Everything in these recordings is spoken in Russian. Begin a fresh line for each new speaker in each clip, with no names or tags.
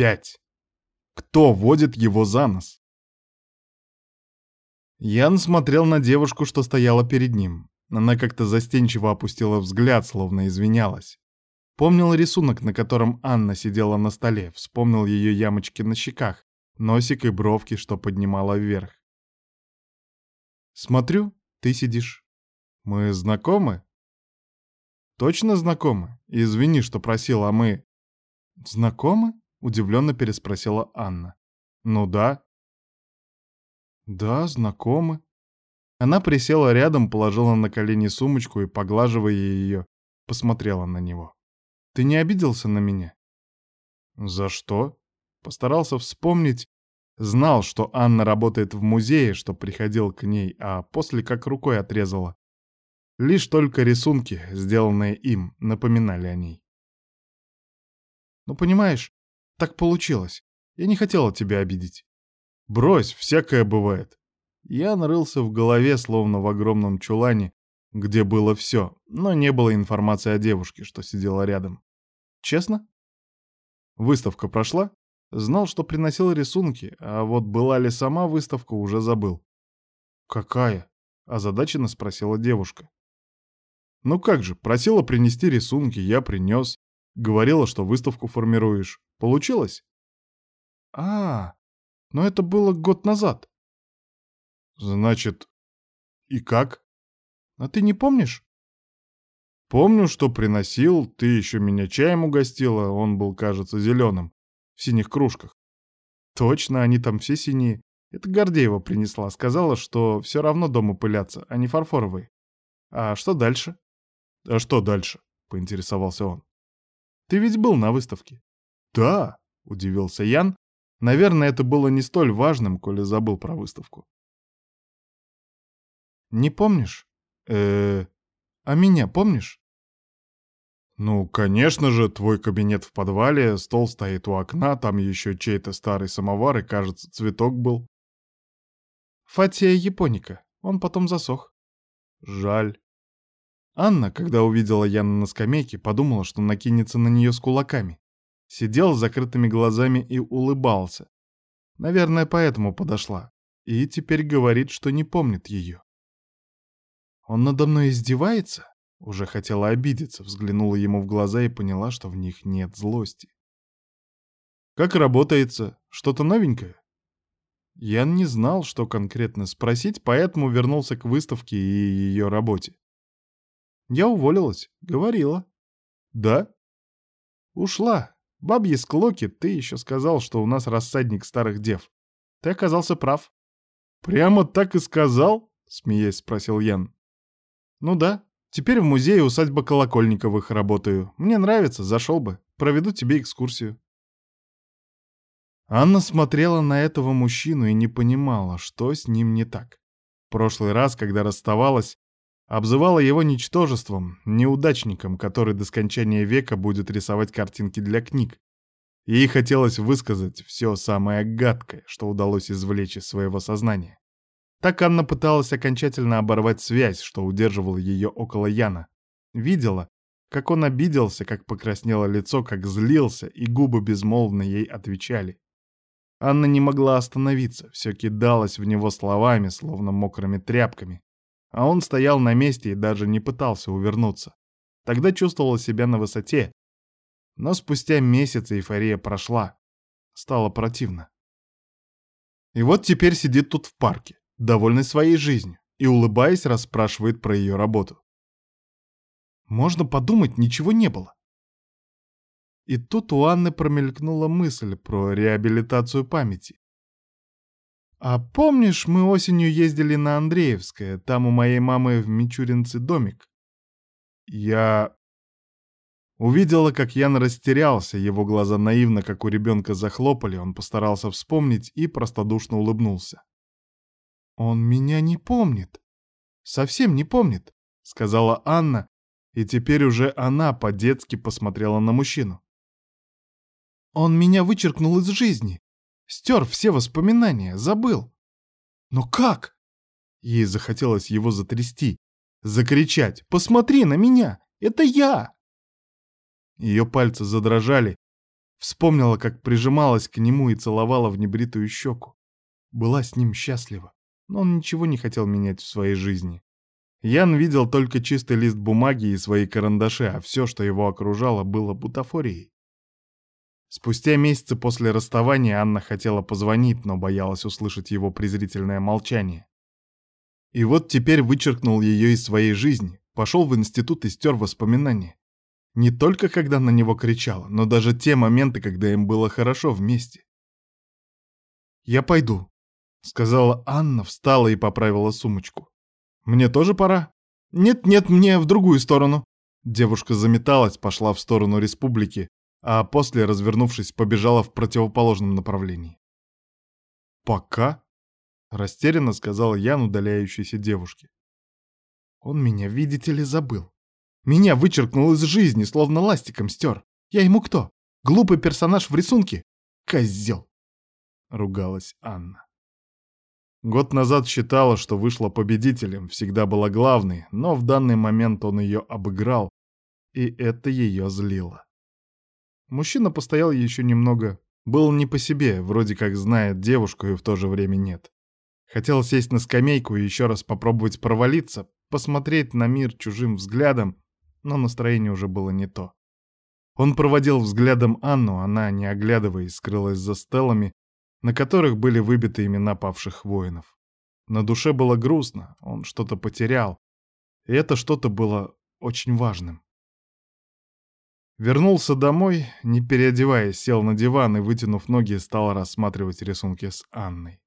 Пять. Кто водит его за нос? Ян смотрел на девушку, что стояла перед ним. Она как-то застенчиво опустила взгляд, словно извинялась. Помнил рисунок, на котором Анна сидела на столе, вспомнил ее ямочки на щеках, носик и бровки, что поднимала вверх. «Смотрю, ты сидишь. Мы знакомы?» «Точно знакомы? Извини, что просила, а мы...» «Знакомы?» — удивленно переспросила Анна. «Ну да». «Да, знакомы». Она присела рядом, положила на колени сумочку и, поглаживая ее, посмотрела на него. «Ты не обиделся на меня?» «За что?» Постарался вспомнить. Знал, что Анна работает в музее, что приходил к ней, а после как рукой отрезала. Лишь только рисунки, сделанные им, напоминали о ней. «Ну, понимаешь, так получилось. Я не хотела тебя обидеть». «Брось, всякое бывает. Я нарылся в голове, словно в огромном чулане, где было все, но не было информации о девушке, что сидела рядом. Честно? Выставка прошла? Знал, что приносил рисунки, а вот была ли сама выставка, уже забыл. «Какая?» — озадаченно спросила девушка. «Ну как же, просила принести рисунки, я принес. Говорила, что выставку формируешь. Получилось?» «А, но это было год назад». «Значит, и как?» «А ты не помнишь?» «Помню, что приносил, ты еще меня чаем угостила, он был, кажется, зеленым, в синих кружках». «Точно, они там все синие. Это Гордеева принесла, сказала, что все равно дома пылятся, а не фарфоровые. А что дальше?» «А что дальше?» — поинтересовался он. «Ты ведь был на выставке?» «Да», — удивился Ян. Наверное, это было не столь важным, коли забыл про выставку. Не помнишь? э А меня помнишь? Ну, конечно же, твой кабинет в подвале, стол стоит у окна, там еще чей-то старый самовар и, кажется, цветок был. Фатия японика. Он потом засох. Жаль. Анна, когда увидела Яна на скамейке, подумала, что накинется на нее с кулаками. Сидел с закрытыми глазами и улыбался. Наверное, поэтому подошла. И теперь говорит, что не помнит ее. Он надо мной издевается? Уже хотела обидеться, взглянула ему в глаза и поняла, что в них нет злости. «Как работается? Что-то новенькое?» Ян не знал, что конкретно спросить, поэтому вернулся к выставке и ее работе. «Я уволилась. Говорила». «Да?» «Ушла. Бабьи склоки, ты еще сказал, что у нас рассадник старых дев. Ты оказался прав». «Прямо так и сказал?» — смеясь спросил Ян. «Ну да. Теперь в музее усадьба Колокольниковых работаю. Мне нравится, зашел бы. Проведу тебе экскурсию». Анна смотрела на этого мужчину и не понимала, что с ним не так. В прошлый раз, когда расставалась, обзывала его ничтожеством, неудачником, который до скончания века будет рисовать картинки для книг. Ей хотелось высказать все самое гадкое, что удалось извлечь из своего сознания. Так Анна пыталась окончательно оборвать связь, что удерживала ее около Яна. Видела, как он обиделся, как покраснело лицо, как злился, и губы безмолвно ей отвечали. Анна не могла остановиться, все кидалось в него словами, словно мокрыми тряпками. А он стоял на месте и даже не пытался увернуться. Тогда чувствовала себя на высоте. Но спустя месяц эйфория прошла. Стало противно. И вот теперь сидит тут в парке довольный своей жизнью, и, улыбаясь, расспрашивает про ее работу. Можно подумать, ничего не было. И тут у Анны промелькнула мысль про реабилитацию памяти. «А помнишь, мы осенью ездили на Андреевское, там у моей мамы в Мичуринце домик?» Я увидела, как Ян растерялся, его глаза наивно, как у ребенка, захлопали, он постарался вспомнить и простодушно улыбнулся. «Он меня не помнит. Совсем не помнит», — сказала Анна, и теперь уже она по-детски посмотрела на мужчину. «Он меня вычеркнул из жизни, стер все воспоминания, забыл. Но как?» Ей захотелось его затрясти, закричать «Посмотри на меня! Это я!» Ее пальцы задрожали, Вспомнила, как прижималась к нему и целовала в небритую щеку. Была с ним счастлива, но он ничего не хотел менять в своей жизни. Ян видел только чистый лист бумаги и свои карандаши, а все, что его окружало, было бутафорией. Спустя месяцы после расставания Анна хотела позвонить, но боялась услышать его презрительное молчание. И вот теперь вычеркнул ее из своей жизни, пошел в институт и стер воспоминания. Не только когда на него кричала, но даже те моменты, когда им было хорошо вместе. «Я пойду», — сказала Анна, встала и поправила сумочку. «Мне тоже пора?» «Нет-нет, мне в другую сторону». Девушка заметалась, пошла в сторону республики, а после, развернувшись, побежала в противоположном направлении. «Пока?» — растерянно сказал Ян удаляющейся девушке. «Он меня, видите ли, забыл. Меня вычеркнул из жизни, словно ластиком стер. Я ему кто? Глупый персонаж в рисунке? Козел!» — ругалась Анна. Год назад считала, что вышла победителем, всегда была главной, но в данный момент он ее обыграл, и это ее злило. Мужчина постоял еще немного, был не по себе, вроде как знает девушку и в то же время нет. Хотел сесть на скамейку и еще раз попробовать провалиться, посмотреть на мир чужим взглядом, но настроение уже было не то. Он проводил взглядом Анну, она, не оглядываясь, скрылась за стелами, на которых были выбиты имена павших воинов. На душе было грустно, он что-то потерял, и это что-то было очень важным. Вернулся домой, не переодеваясь, сел на диван и, вытянув ноги, стал рассматривать рисунки с Анной.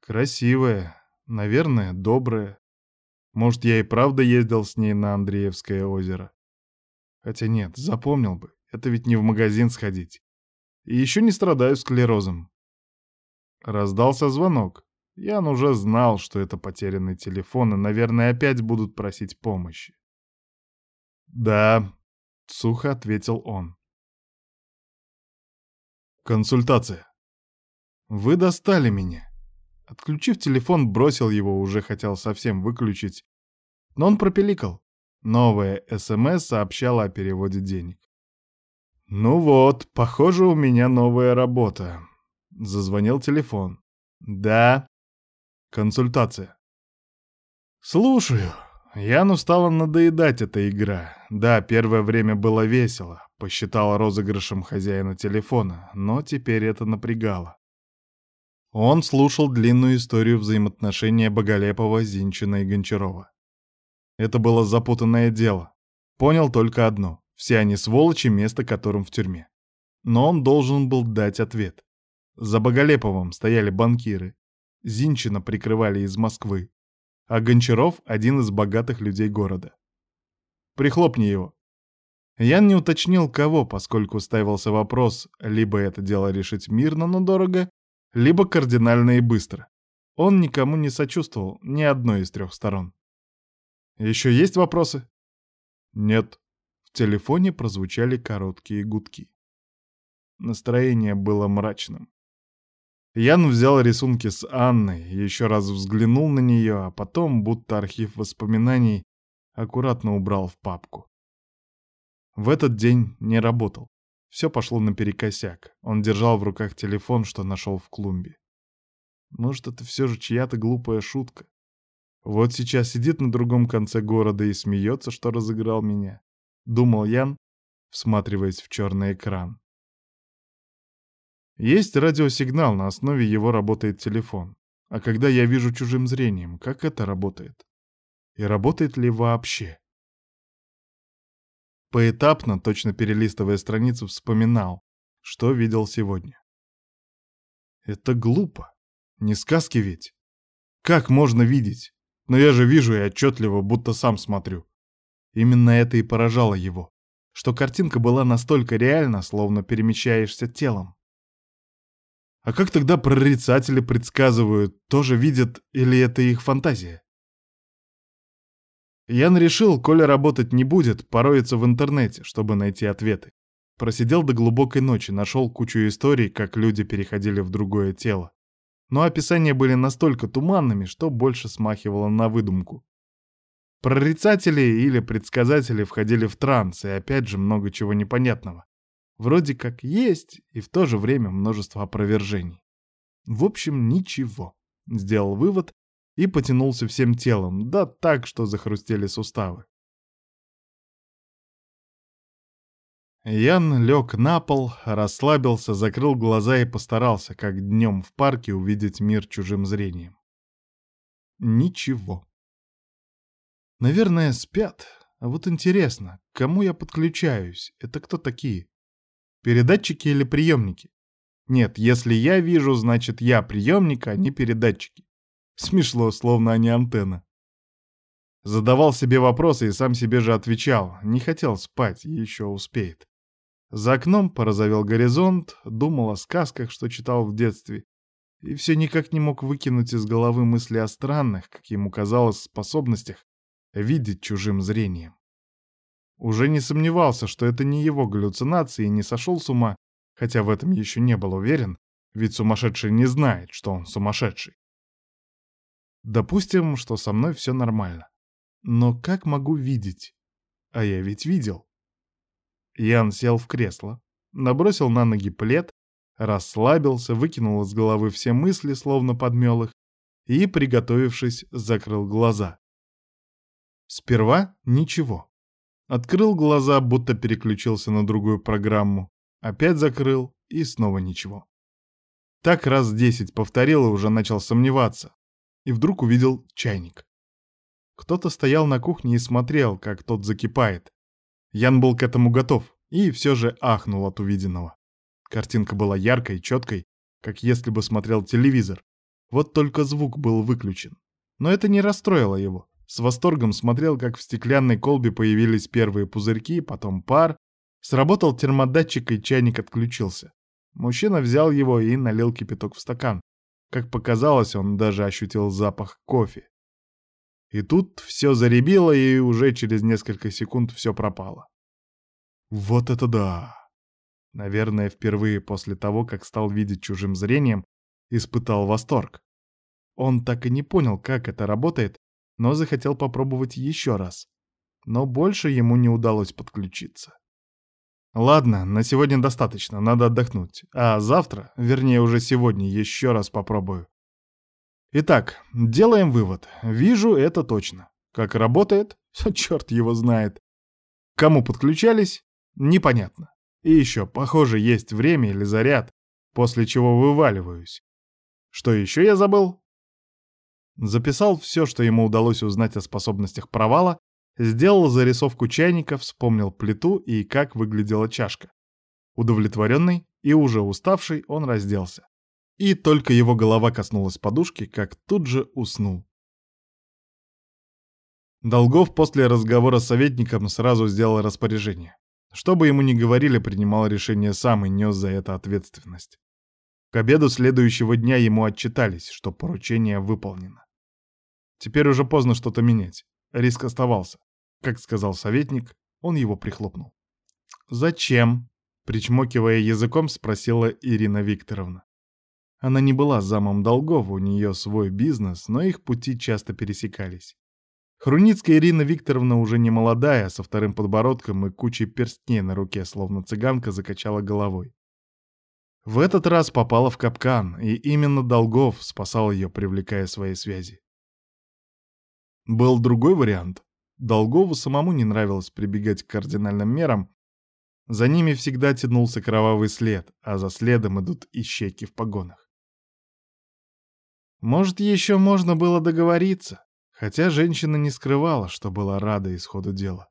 Красивая, наверное, добрая. Может, я и правда ездил с ней на Андреевское озеро. Хотя нет, запомнил бы, это ведь не в магазин сходить. И еще не страдаю склерозом. Раздался звонок. Ян уже знал, что это потерянный телефон, и, наверное, опять будут просить помощи. «Да», — сухо ответил он. «Консультация. Вы достали меня». Отключив телефон, бросил его, уже хотел совсем выключить. Но он пропеликал. Новая СМС сообщала о переводе денег. «Ну вот, похоже, у меня новая работа». Зазвонил телефон. «Да». «Консультация». «Слушаю», Яну стала надоедать эта игра. Да, первое время было весело, посчитала розыгрышем хозяина телефона, но теперь это напрягало. Он слушал длинную историю взаимоотношения Боголепова, Зинчина и Гончарова. Это было запутанное дело. Понял только одно — все они сволочи, место которым в тюрьме. Но он должен был дать ответ. За Боголеповым стояли банкиры. Зинчина прикрывали из Москвы, а Гончаров — один из богатых людей города. Прихлопни его. Ян не уточнил, кого, поскольку ставился вопрос, либо это дело решить мирно, но дорого, либо кардинально и быстро. Он никому не сочувствовал, ни одной из трех сторон. «Еще есть вопросы?» «Нет». В телефоне прозвучали короткие гудки. Настроение было мрачным. Ян взял рисунки с Анной, еще раз взглянул на нее, а потом, будто архив воспоминаний, аккуратно убрал в папку. В этот день не работал. Все пошло наперекосяк. Он держал в руках телефон, что нашел в клумбе. Может, это все же чья-то глупая шутка. Вот сейчас сидит на другом конце города и смеется, что разыграл меня. Думал Ян, всматриваясь в черный экран. Есть радиосигнал, на основе его работает телефон. А когда я вижу чужим зрением, как это работает? И работает ли вообще? Поэтапно, точно перелистывая страницу, вспоминал, что видел сегодня. Это глупо. Не сказки ведь. Как можно видеть? Но я же вижу и отчетливо, будто сам смотрю. Именно это и поражало его, что картинка была настолько реальна, словно перемещаешься телом. А как тогда прорицатели предсказывают, тоже видят или это их фантазия? Ян решил, Коля работать не будет, пороется в интернете, чтобы найти ответы. Просидел до глубокой ночи, нашел кучу историй, как люди переходили в другое тело. Но описания были настолько туманными, что больше смахивало на выдумку. Прорицатели или предсказатели входили в транс, и опять же много чего непонятного. Вроде как есть, и в то же время множество опровержений. В общем, ничего. Сделал вывод и потянулся всем телом, да так, что захрустели суставы. Ян лег на пол, расслабился, закрыл глаза и постарался, как днем в парке, увидеть мир чужим зрением. Ничего. Наверное, спят. А вот интересно, к кому я подключаюсь? Это кто такие? Передатчики или приемники? Нет, если я вижу, значит я приемник, а не передатчики. Смешло, словно они антенна. Задавал себе вопросы и сам себе же отвечал. Не хотел спать, еще успеет. За окном порозовел горизонт, думал о сказках, что читал в детстве, и все никак не мог выкинуть из головы мысли о странных, как ему казалось, способностях видеть чужим зрением. Уже не сомневался, что это не его галлюцинации и не сошел с ума, хотя в этом еще не был уверен, ведь сумасшедший не знает, что он сумасшедший. Допустим, что со мной все нормально. Но как могу видеть? А я ведь видел. Ян сел в кресло, набросил на ноги плед, расслабился, выкинул из головы все мысли, словно подмел их, и, приготовившись, закрыл глаза. Сперва ничего. Открыл глаза, будто переключился на другую программу. Опять закрыл, и снова ничего. Так раз десять повторил и уже начал сомневаться. И вдруг увидел чайник. Кто-то стоял на кухне и смотрел, как тот закипает. Ян был к этому готов и все же ахнул от увиденного. Картинка была яркой, четкой, как если бы смотрел телевизор. Вот только звук был выключен. Но это не расстроило его. С восторгом смотрел, как в стеклянной колбе появились первые пузырьки, потом пар. Сработал термодатчик, и чайник отключился. Мужчина взял его и налил кипяток в стакан. Как показалось, он даже ощутил запах кофе. И тут все заребило, и уже через несколько секунд все пропало. Вот это да! Наверное, впервые после того, как стал видеть чужим зрением, испытал восторг. Он так и не понял, как это работает, но захотел попробовать еще раз. Но больше ему не удалось подключиться. Ладно, на сегодня достаточно, надо отдохнуть. А завтра, вернее уже сегодня, еще раз попробую. Итак, делаем вывод. Вижу это точно. Как работает? Черт его знает. кому подключались? Непонятно. И еще, похоже, есть время или заряд, после чего вываливаюсь. Что еще я забыл? Записал все, что ему удалось узнать о способностях провала, сделал зарисовку чайника, вспомнил плиту и как выглядела чашка. Удовлетворенный и уже уставший, он разделся. И только его голова коснулась подушки, как тут же уснул. Долгов после разговора с советником сразу сделал распоряжение. Что бы ему ни говорили, принимал решение сам и нес за это ответственность. К обеду следующего дня ему отчитались, что поручение выполнено. Теперь уже поздно что-то менять. Риск оставался. Как сказал советник, он его прихлопнул. «Зачем?» — причмокивая языком, спросила Ирина Викторовна. Она не была замом Долгова, у нее свой бизнес, но их пути часто пересекались. Хруницкая Ирина Викторовна уже не молодая, со вторым подбородком и кучей перстней на руке, словно цыганка закачала головой. В этот раз попала в капкан, и именно Долгов спасал ее, привлекая свои связи. Был другой вариант. Долгову самому не нравилось прибегать к кардинальным мерам. За ними всегда тянулся кровавый след, а за следом идут ищейки в погонах. Может, еще можно было договориться, хотя женщина не скрывала, что была рада исходу дела.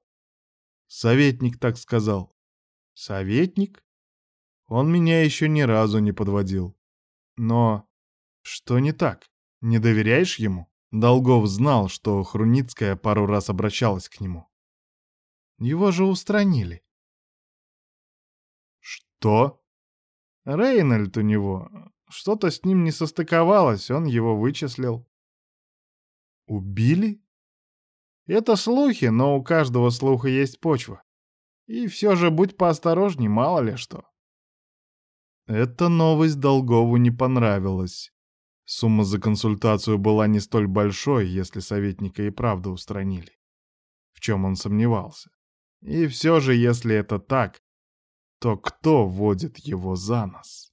Советник так сказал. Советник? Он меня еще ни разу не подводил. Но что не так? Не доверяешь ему? Долгов знал, что Хруницкая пару раз обращалась к нему. Его же устранили. Что? Рейнольд у него, что-то с ним не состыковалось, он его вычислил. Убили? Это слухи, но у каждого слуха есть почва. И все же будь поосторожней, мало ли что. Эта новость Долгову не понравилась. Сумма за консультацию была не столь большой, если советника и правда устранили. В чем он сомневался. И все же, если это так, то кто водит его за нос?